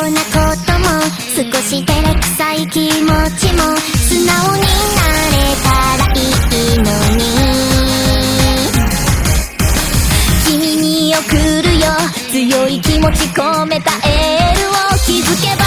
うなことも少し照れくさい気持ちも素直になれたらいいのに。君に送るよ。強い気持ち込めたエールを気づけば